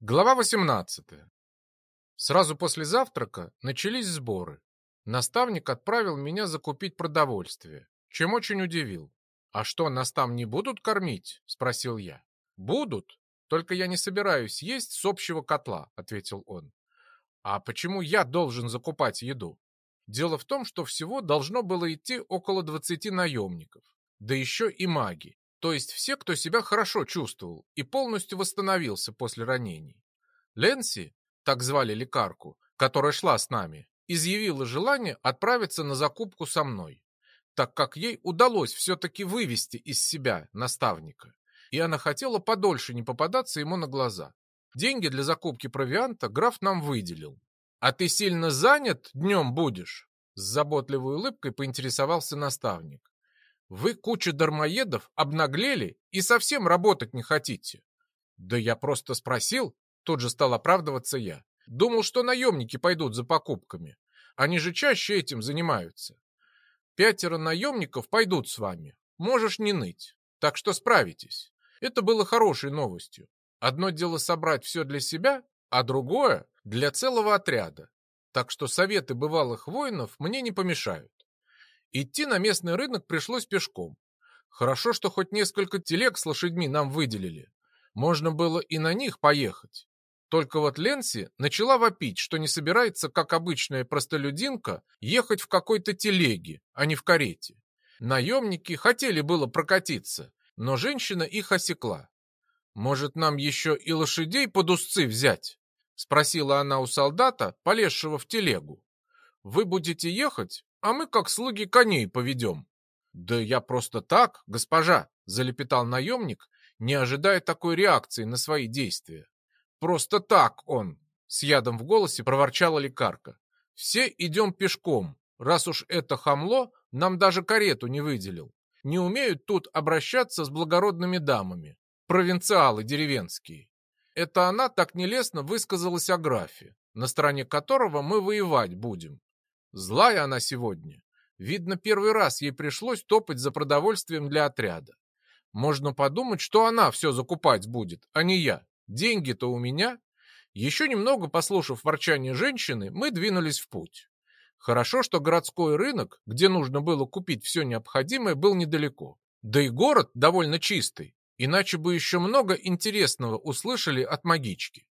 Глава 18. Сразу после завтрака начались сборы. Наставник отправил меня закупить продовольствие, чем очень удивил. «А что, нас там не будут кормить?» – спросил я. «Будут, только я не собираюсь есть с общего котла», – ответил он. «А почему я должен закупать еду?» Дело в том, что всего должно было идти около 20 наемников, да еще и маги то есть все, кто себя хорошо чувствовал и полностью восстановился после ранений. Ленси, так звали лекарку, которая шла с нами, изъявила желание отправиться на закупку со мной, так как ей удалось все-таки вывести из себя наставника, и она хотела подольше не попадаться ему на глаза. Деньги для закупки провианта граф нам выделил. «А ты сильно занят днем будешь?» С заботливой улыбкой поинтересовался наставник. Вы, куча дармоедов, обнаглели и совсем работать не хотите. Да я просто спросил, тут же стал оправдываться я. Думал, что наемники пойдут за покупками. Они же чаще этим занимаются. Пятеро наемников пойдут с вами. Можешь не ныть. Так что справитесь. Это было хорошей новостью. Одно дело собрать все для себя, а другое — для целого отряда. Так что советы бывалых воинов мне не помешают. Идти на местный рынок пришлось пешком. Хорошо, что хоть несколько телег с лошадьми нам выделили. Можно было и на них поехать. Только вот Ленси начала вопить, что не собирается, как обычная простолюдинка, ехать в какой-то телеге, а не в карете. Наемники хотели было прокатиться, но женщина их осекла. «Может, нам еще и лошадей под узцы взять?» — спросила она у солдата, полезшего в телегу. «Вы будете ехать, а мы как слуги коней поведем. Да я просто так, госпожа, залепетал наемник, не ожидая такой реакции на свои действия. Просто так он, с ядом в голосе проворчала лекарка. Все идем пешком, раз уж это хамло нам даже карету не выделил. Не умеют тут обращаться с благородными дамами, провинциалы деревенские. Это она так нелестно высказалась о графе, на стороне которого мы воевать будем. Злая она сегодня. Видно, первый раз ей пришлось топать за продовольствием для отряда. Можно подумать, что она все закупать будет, а не я. Деньги-то у меня. Еще немного послушав ворчание женщины, мы двинулись в путь. Хорошо, что городской рынок, где нужно было купить все необходимое, был недалеко. Да и город довольно чистый, иначе бы еще много интересного услышали от магички.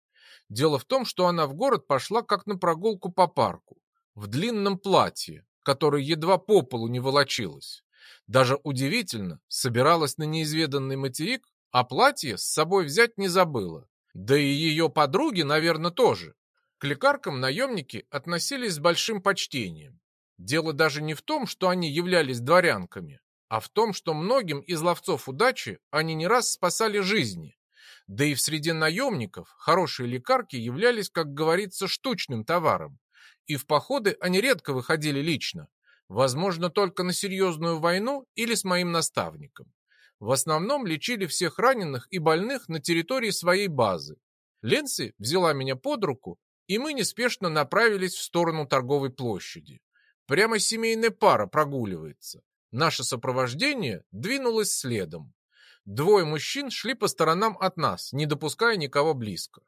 Дело в том, что она в город пошла как на прогулку по парку в длинном платье, которое едва по полу не волочилось. Даже удивительно, собиралась на неизведанный материк, а платье с собой взять не забыла. Да и ее подруги, наверное, тоже. К лекаркам наемники относились с большим почтением. Дело даже не в том, что они являлись дворянками, а в том, что многим из ловцов удачи они не раз спасали жизни. Да и в среде наемников хорошие лекарки являлись, как говорится, штучным товаром и в походы они редко выходили лично, возможно, только на серьезную войну или с моим наставником. В основном лечили всех раненых и больных на территории своей базы. Ленси взяла меня под руку, и мы неспешно направились в сторону торговой площади. Прямо семейная пара прогуливается. Наше сопровождение двинулось следом. Двое мужчин шли по сторонам от нас, не допуская никого близко.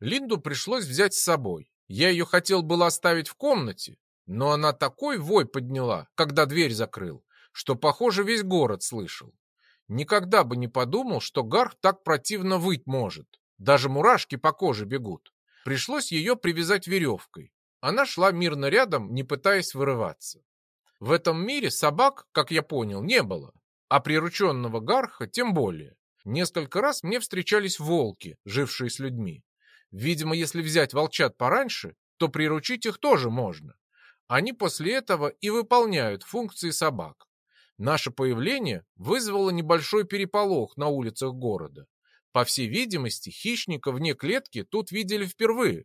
Линду пришлось взять с собой. Я ее хотел было оставить в комнате, но она такой вой подняла, когда дверь закрыл, что, похоже, весь город слышал. Никогда бы не подумал, что Гарх так противно выть может. Даже мурашки по коже бегут. Пришлось ее привязать веревкой. Она шла мирно рядом, не пытаясь вырываться. В этом мире собак, как я понял, не было, а прирученного Гарха тем более. Несколько раз мне встречались волки, жившие с людьми. Видимо, если взять волчат пораньше, то приручить их тоже можно. Они после этого и выполняют функции собак. Наше появление вызвало небольшой переполох на улицах города. По всей видимости, хищника вне клетки тут видели впервые.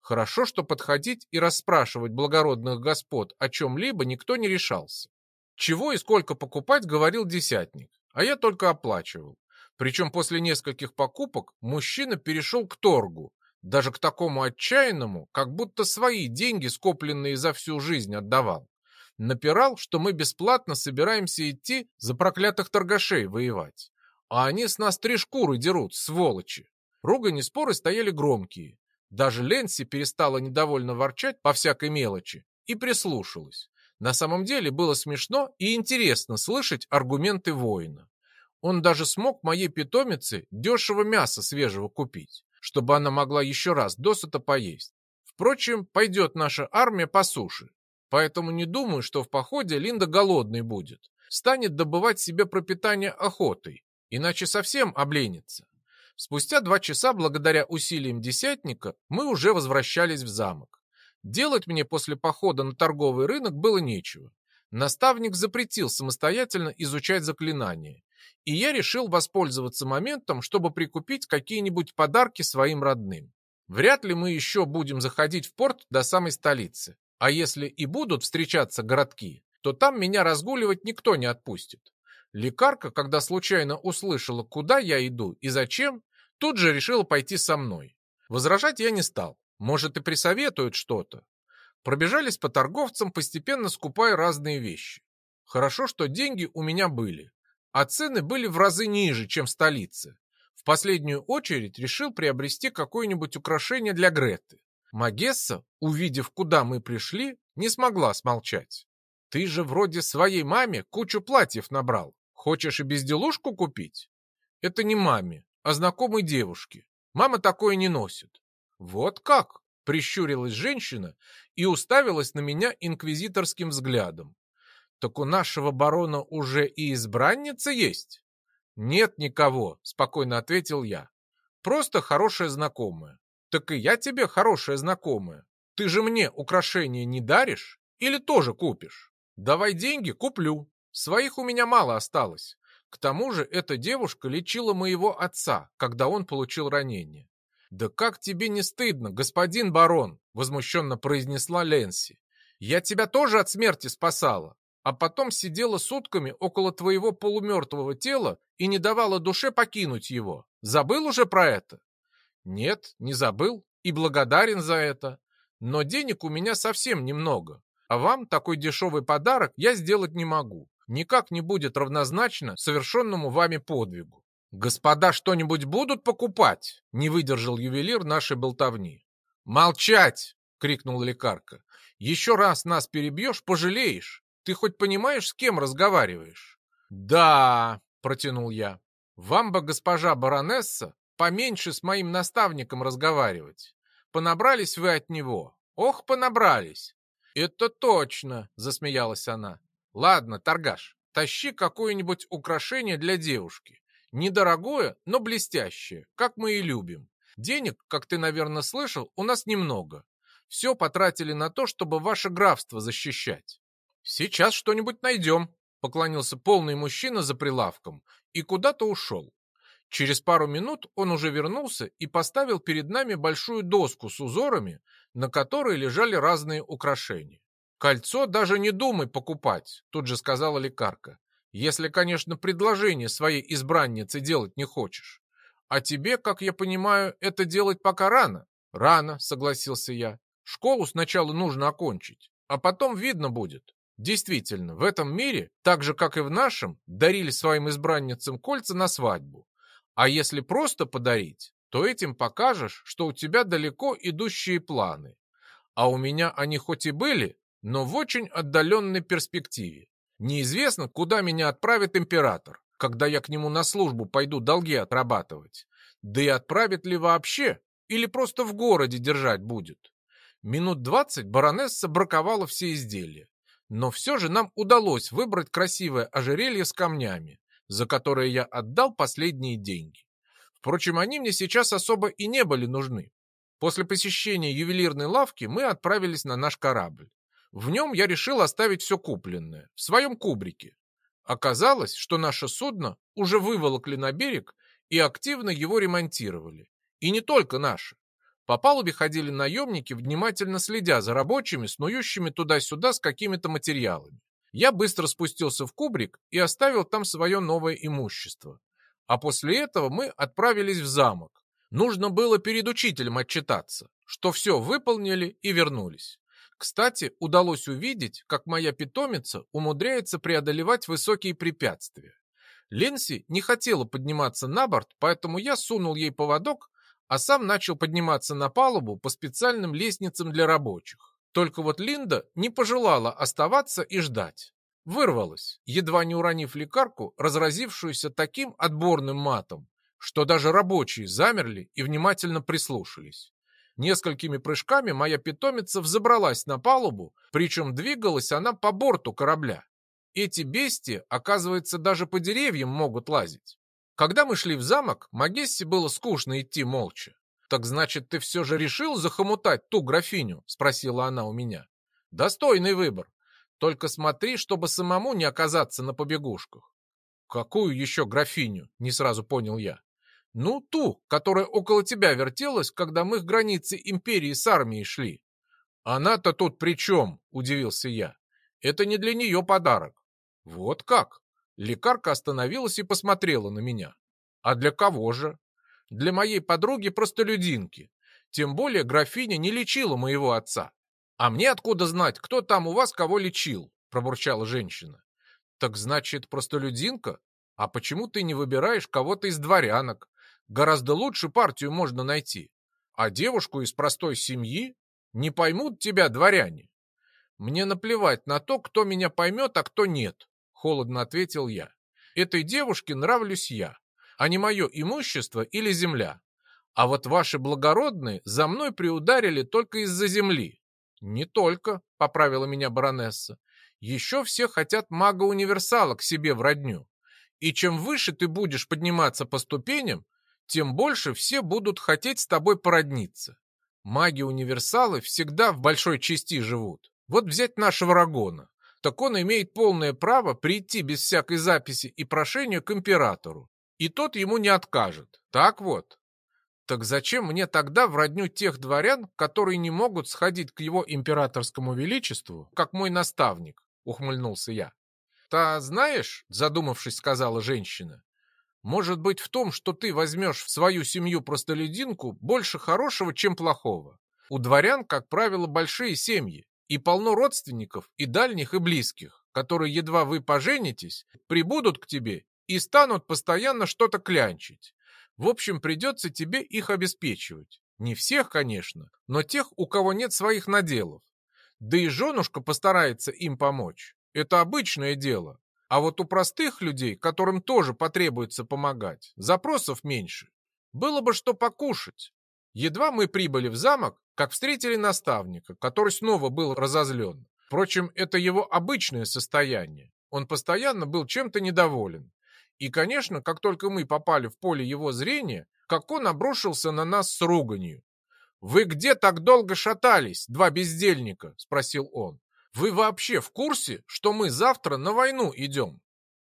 Хорошо, что подходить и расспрашивать благородных господ о чем-либо никто не решался. Чего и сколько покупать, говорил десятник, а я только оплачивал. Причем после нескольких покупок мужчина перешел к торгу, даже к такому отчаянному, как будто свои деньги, скопленные за всю жизнь, отдавал. Напирал, что мы бесплатно собираемся идти за проклятых торгашей воевать. А они с нас три шкуры дерут, сволочи. Ругань и споры стояли громкие. Даже Ленси перестала недовольно ворчать по всякой мелочи и прислушалась. На самом деле было смешно и интересно слышать аргументы воина. Он даже смог моей питомице дешево мяса свежего купить, чтобы она могла еще раз досыта поесть. Впрочем, пойдет наша армия по суше, поэтому не думаю, что в походе Линда голодной будет. Станет добывать себе пропитание охотой, иначе совсем обленится. Спустя два часа, благодаря усилиям десятника, мы уже возвращались в замок. Делать мне после похода на торговый рынок было нечего. Наставник запретил самостоятельно изучать заклинания, и я решил воспользоваться моментом, чтобы прикупить какие-нибудь подарки своим родным. Вряд ли мы еще будем заходить в порт до самой столицы, а если и будут встречаться городки, то там меня разгуливать никто не отпустит. Лекарка, когда случайно услышала, куда я иду и зачем, тут же решила пойти со мной. Возражать я не стал. Может, и присоветуют что-то. Пробежались по торговцам, постепенно скупая разные вещи. Хорошо, что деньги у меня были, а цены были в разы ниже, чем в столице. В последнюю очередь решил приобрести какое-нибудь украшение для Греты. Магесса, увидев, куда мы пришли, не смогла смолчать. «Ты же вроде своей маме кучу платьев набрал. Хочешь и безделушку купить?» «Это не маме, а знакомой девушке. Мама такое не носит. «Вот как?» — прищурилась женщина и уставилась на меня инквизиторским взглядом. «Так у нашего барона уже и избранница есть?» «Нет никого», — спокойно ответил я. «Просто хорошая знакомая». «Так и я тебе хорошая знакомая. Ты же мне украшения не даришь? Или тоже купишь?» «Давай деньги, куплю. Своих у меня мало осталось. К тому же эта девушка лечила моего отца, когда он получил ранение. «Да как тебе не стыдно, господин барон?» — возмущенно произнесла Ленси. «Я тебя тоже от смерти спасала, а потом сидела сутками около твоего полумертвого тела и не давала душе покинуть его. Забыл уже про это?» «Нет, не забыл и благодарен за это. Но денег у меня совсем немного, а вам такой дешевый подарок я сделать не могу. Никак не будет равнозначно совершенному вами подвигу. «Господа что-нибудь будут покупать?» — не выдержал ювелир нашей болтовни. «Молчать!» — крикнул лекарка. «Еще раз нас перебьешь, пожалеешь. Ты хоть понимаешь, с кем разговариваешь?» «Да!» — протянул я. «Вам бы, госпожа баронесса, поменьше с моим наставником разговаривать. Понабрались вы от него. Ох, понабрались!» «Это точно!» — засмеялась она. «Ладно, торгаш, тащи какое-нибудь украшение для девушки. Недорогое, но блестящее, как мы и любим. Денег, как ты, наверное, слышал, у нас немного. Все потратили на то, чтобы ваше графство защищать. Сейчас что-нибудь найдем, поклонился полный мужчина за прилавком и куда-то ушел. Через пару минут он уже вернулся и поставил перед нами большую доску с узорами, на которой лежали разные украшения. «Кольцо даже не думай покупать», — тут же сказала лекарка. Если, конечно, предложение своей избраннице делать не хочешь. А тебе, как я понимаю, это делать пока рано. Рано, согласился я. Школу сначала нужно окончить, а потом видно будет. Действительно, в этом мире, так же, как и в нашем, дарили своим избранницам кольца на свадьбу. А если просто подарить, то этим покажешь, что у тебя далеко идущие планы. А у меня они хоть и были, но в очень отдаленной перспективе. Неизвестно, куда меня отправит император, когда я к нему на службу пойду долги отрабатывать. Да и отправит ли вообще, или просто в городе держать будет. Минут двадцать баронесса браковала все изделия. Но все же нам удалось выбрать красивое ожерелье с камнями, за которое я отдал последние деньги. Впрочем, они мне сейчас особо и не были нужны. После посещения ювелирной лавки мы отправились на наш корабль. В нем я решил оставить все купленное, в своем кубрике. Оказалось, что наше судно уже выволокли на берег и активно его ремонтировали. И не только наше. По палубе ходили наемники, внимательно следя за рабочими, снующими туда-сюда с какими-то материалами. Я быстро спустился в кубрик и оставил там свое новое имущество. А после этого мы отправились в замок. Нужно было перед учителем отчитаться, что все выполнили и вернулись. Кстати, удалось увидеть, как моя питомица умудряется преодолевать высокие препятствия. Ленси не хотела подниматься на борт, поэтому я сунул ей поводок, а сам начал подниматься на палубу по специальным лестницам для рабочих. Только вот Линда не пожелала оставаться и ждать. Вырвалась, едва не уронив лекарку, разразившуюся таким отборным матом, что даже рабочие замерли и внимательно прислушались. Несколькими прыжками моя питомица взобралась на палубу, причем двигалась она по борту корабля. Эти бестии, оказывается, даже по деревьям могут лазить. Когда мы шли в замок, Магессе было скучно идти молча. «Так значит, ты все же решил захомутать ту графиню?» — спросила она у меня. «Достойный выбор. Только смотри, чтобы самому не оказаться на побегушках». «Какую еще графиню?» — не сразу понял я. «Ну, ту, которая около тебя вертелась, когда мы к границе империи с армией шли». «Она-то тут при чем?» — удивился я. «Это не для нее подарок. Вот как? Лекарка остановилась и посмотрела на меня. А для кого же? Для моей подруги-простолюдинки. Тем более графиня не лечила моего отца. А мне откуда знать, кто там у вас кого лечил? Пробурчала женщина. Так значит, простолюдинка? А почему ты не выбираешь кого-то из дворянок? Гораздо лучше партию можно найти. А девушку из простой семьи не поймут тебя дворяне. Мне наплевать на то, кто меня поймет, а кто нет. Холодно ответил я. Этой девушке нравлюсь я, а не мое имущество или земля. А вот ваши благородные за мной приударили только из-за земли. Не только, поправила меня баронесса. Еще все хотят мага-универсала к себе в родню. И чем выше ты будешь подниматься по ступеням, тем больше все будут хотеть с тобой породниться. Маги-универсалы всегда в большой части живут. Вот взять нашего Рагона так он имеет полное право прийти без всякой записи и прошения к императору, и тот ему не откажет. Так вот. Так зачем мне тогда в родню тех дворян, которые не могут сходить к его императорскому величеству, как мой наставник, ухмыльнулся я. Та, знаешь, задумавшись, сказала женщина, может быть в том, что ты возьмешь в свою семью простолюдинку больше хорошего, чем плохого. У дворян, как правило, большие семьи, и полно родственников, и дальних, и близких, которые, едва вы поженитесь, прибудут к тебе и станут постоянно что-то клянчить. В общем, придется тебе их обеспечивать. Не всех, конечно, но тех, у кого нет своих наделов. Да и женушка постарается им помочь. Это обычное дело. А вот у простых людей, которым тоже потребуется помогать, запросов меньше. Было бы что покушать. Едва мы прибыли в замок, как встретили наставника, который снова был разозлен. Впрочем, это его обычное состояние. Он постоянно был чем-то недоволен. И, конечно, как только мы попали в поле его зрения, как он обрушился на нас с руганью. «Вы где так долго шатались, два бездельника?» – спросил он. «Вы вообще в курсе, что мы завтра на войну идем?»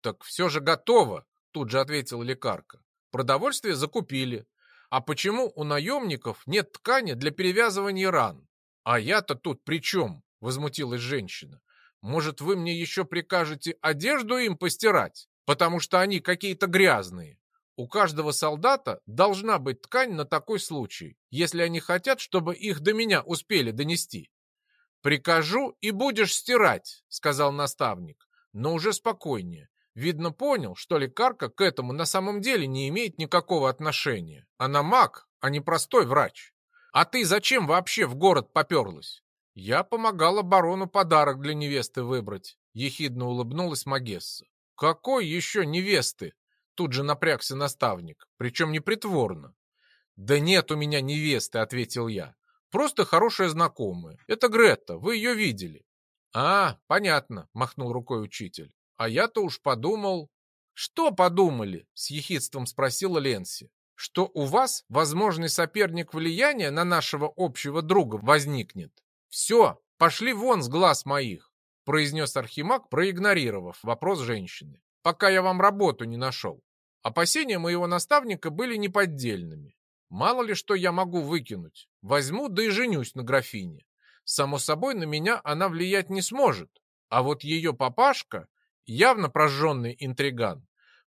«Так все же готово», – тут же ответила лекарка. «Продовольствие закупили, а почему у наемников нет ткани для перевязывания ран? А я-то тут при чем? Возмутилась женщина. Может, вы мне еще прикажете одежду им постирать? Потому что они какие-то грязные. У каждого солдата должна быть ткань на такой случай, если они хотят, чтобы их до меня успели донести. «Прикажу, и будешь стирать», — сказал наставник, но уже спокойнее, Видно, понял, что лекарка к этому на самом деле не имеет никакого отношения. Она маг, а не простой врач. А ты зачем вообще в город поперлась? Я помогала барону подарок для невесты выбрать. Ехидно улыбнулась Магесса. Какой еще невесты? Тут же напрягся наставник, причем непритворно. Да нет у меня невесты, ответил я. Просто хорошая знакомая. Это Гретта, вы ее видели. А, понятно, махнул рукой учитель. А я-то уж подумал... Что подумали? С ехидством спросила Ленси. Что у вас возможный соперник влияния на нашего общего друга возникнет. Все, пошли вон с глаз моих, произнес Архимаг, проигнорировав вопрос женщины. Пока я вам работу не нашел. Опасения моего наставника были неподдельными. Мало ли что я могу выкинуть. Возьму, да и женюсь на графине. Само собой, на меня она влиять не сможет. А вот ее папашка явно прожженный интриган,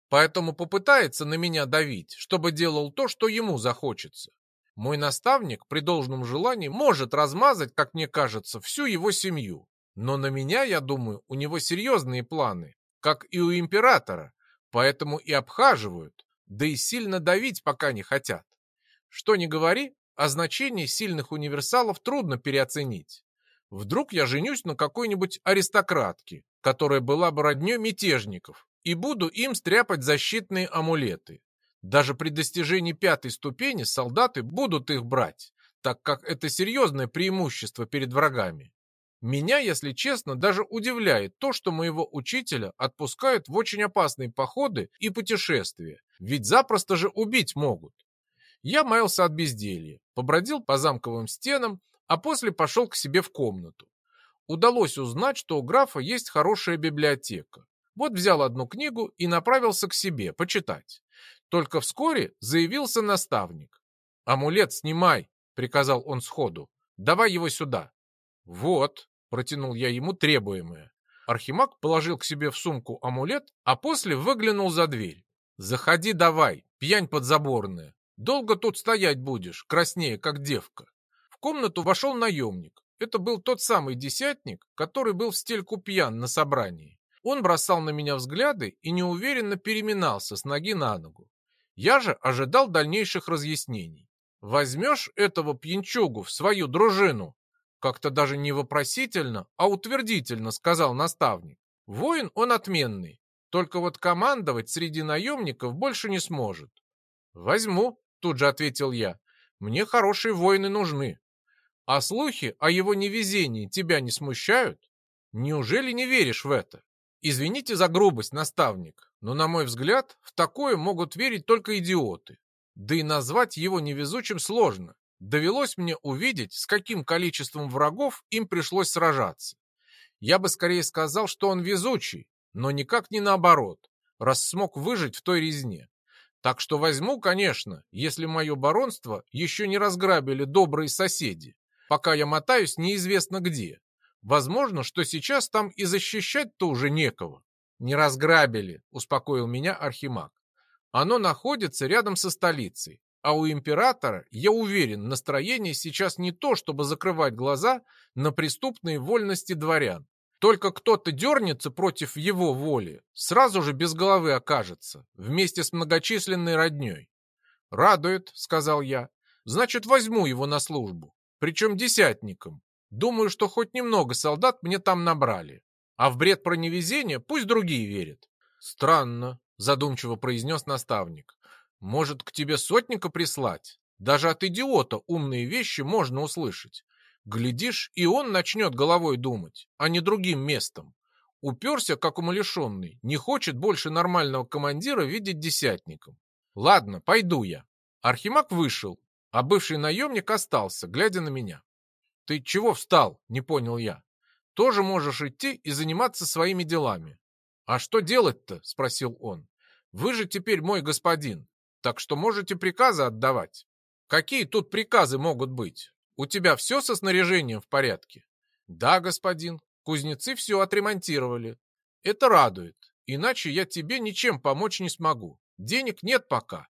поэтому попытается на меня давить, чтобы делал то, что ему захочется. Мой наставник при должном желании может размазать, как мне кажется, всю его семью. Но на меня, я думаю, у него серьезные планы, как и у императора, поэтому и обхаживают, да и сильно давить пока не хотят. Что ни говори, а значение сильных универсалов трудно переоценить. Вдруг я женюсь на какой-нибудь аристократке, которая была бы роднёй мятежников, и буду им стряпать защитные амулеты. Даже при достижении пятой ступени солдаты будут их брать, так как это серьезное преимущество перед врагами. Меня, если честно, даже удивляет то, что моего учителя отпускают в очень опасные походы и путешествия, ведь запросто же убить могут. Я маялся от безделья, побродил по замковым стенам, а после пошел к себе в комнату. Удалось узнать, что у графа есть хорошая библиотека. Вот взял одну книгу и направился к себе почитать. Только вскоре заявился наставник. «Амулет снимай», — приказал он сходу. «Давай его сюда». «Вот», — протянул я ему требуемое. Архимаг положил к себе в сумку амулет, а после выглянул за дверь. «Заходи давай, пьянь подзаборная. Долго тут стоять будешь, краснее, как девка». Комнату вошел наемник. Это был тот самый десятник, который был в стельку пьян на собрании. Он бросал на меня взгляды и неуверенно переминался с ноги на ногу. Я же ожидал дальнейших разъяснений. «Возьмешь этого пьянчугу в свою дружину?» Как-то даже не вопросительно, а утвердительно сказал наставник. Воин он отменный, только вот командовать среди наемников больше не сможет. «Возьму», — тут же ответил я. «Мне хорошие воины нужны. А слухи о его невезении тебя не смущают? Неужели не веришь в это? Извините за грубость, наставник, но, на мой взгляд, в такое могут верить только идиоты. Да и назвать его невезучим сложно. Довелось мне увидеть, с каким количеством врагов им пришлось сражаться. Я бы скорее сказал, что он везучий, но никак не наоборот, раз смог выжить в той резне. Так что возьму, конечно, если мое баронство еще не разграбили добрые соседи пока я мотаюсь неизвестно где. Возможно, что сейчас там и защищать-то уже некого. Не разграбили, успокоил меня Архимаг. Оно находится рядом со столицей, а у императора, я уверен, настроение сейчас не то, чтобы закрывать глаза на преступные вольности дворян. Только кто-то дернется против его воли, сразу же без головы окажется, вместе с многочисленной родней. «Радует», — сказал я, — «значит, возьму его на службу причем десятником. Думаю, что хоть немного солдат мне там набрали. А в бред про невезение пусть другие верят. Странно, задумчиво произнес наставник. Может, к тебе сотника прислать? Даже от идиота умные вещи можно услышать. Глядишь, и он начнет головой думать, а не другим местом. Уперся, как умалишенный, не хочет больше нормального командира видеть десятником. Ладно, пойду я. Архимаг вышел, а бывший наемник остался, глядя на меня. «Ты чего встал?» — не понял я. «Тоже можешь идти и заниматься своими делами». «А что делать-то?» — спросил он. «Вы же теперь мой господин, так что можете приказы отдавать». «Какие тут приказы могут быть? У тебя все со снаряжением в порядке?» «Да, господин. Кузнецы все отремонтировали. Это радует. Иначе я тебе ничем помочь не смогу. Денег нет пока.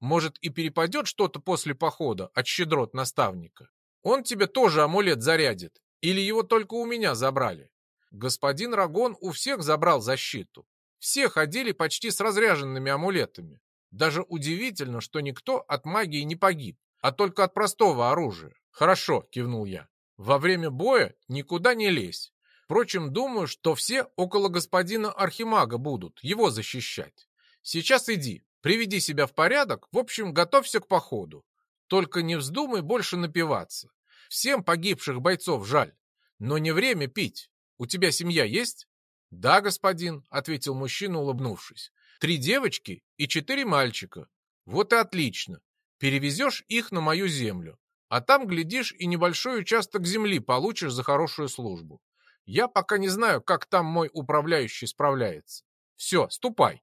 Может, и перепадет что-то после похода от щедрот наставника. Он тебе тоже амулет зарядит. Или его только у меня забрали? Господин Рагон у всех забрал защиту. Все ходили почти с разряженными амулетами. Даже удивительно, что никто от магии не погиб, а только от простого оружия. Хорошо, кивнул я. Во время боя никуда не лезь. Впрочем, думаю, что все около господина Архимага будут его защищать. Сейчас иди, Приведи себя в порядок, в общем, готовься к походу. Только не вздумай больше напиваться. Всем погибших бойцов жаль. Но не время пить. У тебя семья есть? Да, господин, ответил мужчина, улыбнувшись. Три девочки и четыре мальчика. Вот и отлично. Перевезешь их на мою землю. А там, глядишь, и небольшой участок земли получишь за хорошую службу. Я пока не знаю, как там мой управляющий справляется. Все, ступай.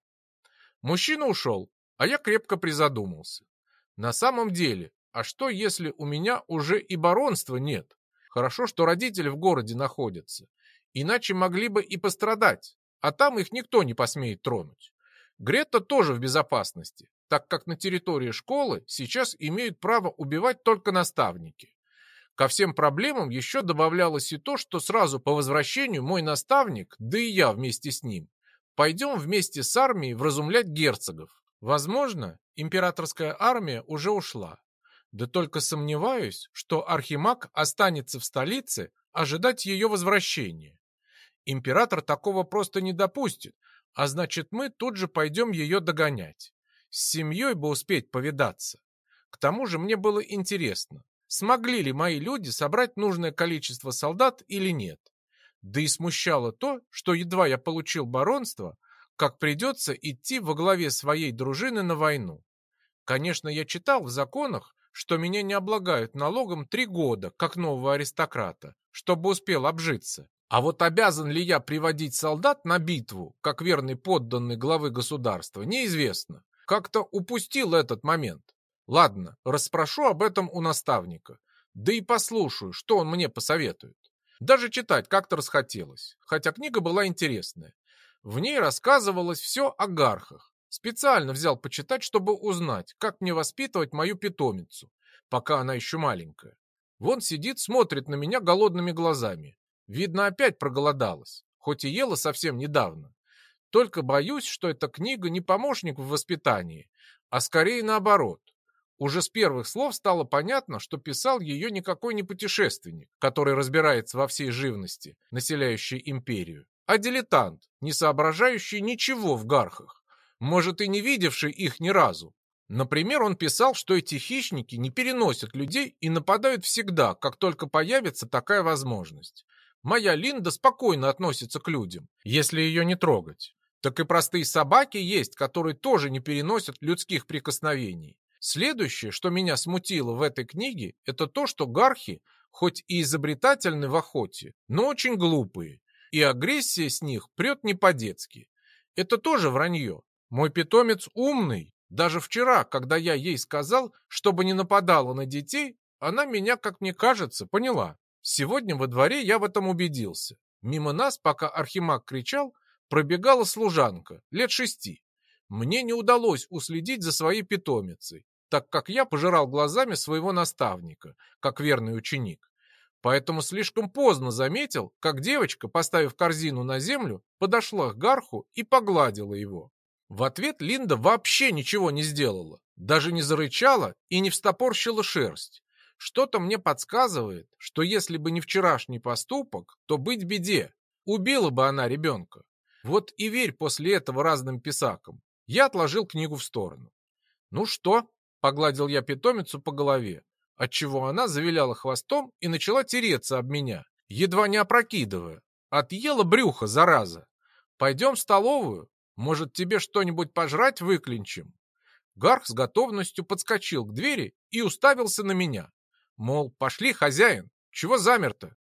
Мужчина ушел, а я крепко призадумался. На самом деле, а что если у меня уже и баронства нет? Хорошо, что родители в городе находятся. Иначе могли бы и пострадать, а там их никто не посмеет тронуть. Грета тоже в безопасности, так как на территории школы сейчас имеют право убивать только наставники. Ко всем проблемам еще добавлялось и то, что сразу по возвращению мой наставник, да и я вместе с ним, пойдем вместе с армией вразумлять герцогов. Возможно, императорская армия уже ушла. Да только сомневаюсь, что Архимаг останется в столице ожидать ее возвращения. Император такого просто не допустит, а значит, мы тут же пойдем ее догонять. С семьей бы успеть повидаться. К тому же мне было интересно, смогли ли мои люди собрать нужное количество солдат или нет. Да и смущало то, что едва я получил баронство, как придется идти во главе своей дружины на войну. Конечно, я читал в законах, что меня не облагают налогом три года, как нового аристократа, чтобы успел обжиться. А вот обязан ли я приводить солдат на битву, как верный подданный главы государства, неизвестно. Как-то упустил этот момент. Ладно, расспрошу об этом у наставника. Да и послушаю, что он мне посоветует. Даже читать как-то расхотелось, хотя книга была интересная. В ней рассказывалось все о гархах. Специально взял почитать, чтобы узнать, как мне воспитывать мою питомицу, пока она еще маленькая. Вон сидит, смотрит на меня голодными глазами. Видно, опять проголодалась, хоть и ела совсем недавно. Только боюсь, что эта книга не помощник в воспитании, а скорее наоборот. Уже с первых слов стало понятно, что писал ее никакой не путешественник, который разбирается во всей живности, населяющей империю, а дилетант, не соображающий ничего в гархах, может и не видевший их ни разу. Например, он писал, что эти хищники не переносят людей и нападают всегда, как только появится такая возможность. Моя Линда спокойно относится к людям, если ее не трогать. Так и простые собаки есть, которые тоже не переносят людских прикосновений. Следующее, что меня смутило в этой книге, это то, что гархи, хоть и изобретательны в охоте, но очень глупые, и агрессия с них прет не по-детски. Это тоже вранье. Мой питомец умный. Даже вчера, когда я ей сказал, чтобы не нападала на детей, она меня, как мне кажется, поняла. Сегодня во дворе я в этом убедился. Мимо нас, пока Архимаг кричал, пробегала служанка, лет шести. Мне не удалось уследить за своей питомицей, так как я пожирал глазами своего наставника, как верный ученик. Поэтому слишком поздно заметил, как девочка, поставив корзину на землю, подошла к Гарху и погладила его. В ответ Линда вообще ничего не сделала, даже не зарычала и не встопорщила шерсть. Что-то мне подсказывает, что если бы не вчерашний поступок, то быть беде. Убила бы она ребенка. Вот и верь после этого разным писакам. Я отложил книгу в сторону. «Ну что?» — погладил я питомицу по голове, отчего она завиляла хвостом и начала тереться об меня, едва не опрокидывая. Отъела брюхо, зараза. «Пойдем в столовую? Может, тебе что-нибудь пожрать выклинчим?» Гарх с готовностью подскочил к двери и уставился на меня. Мол, пошли, хозяин, чего замер-то?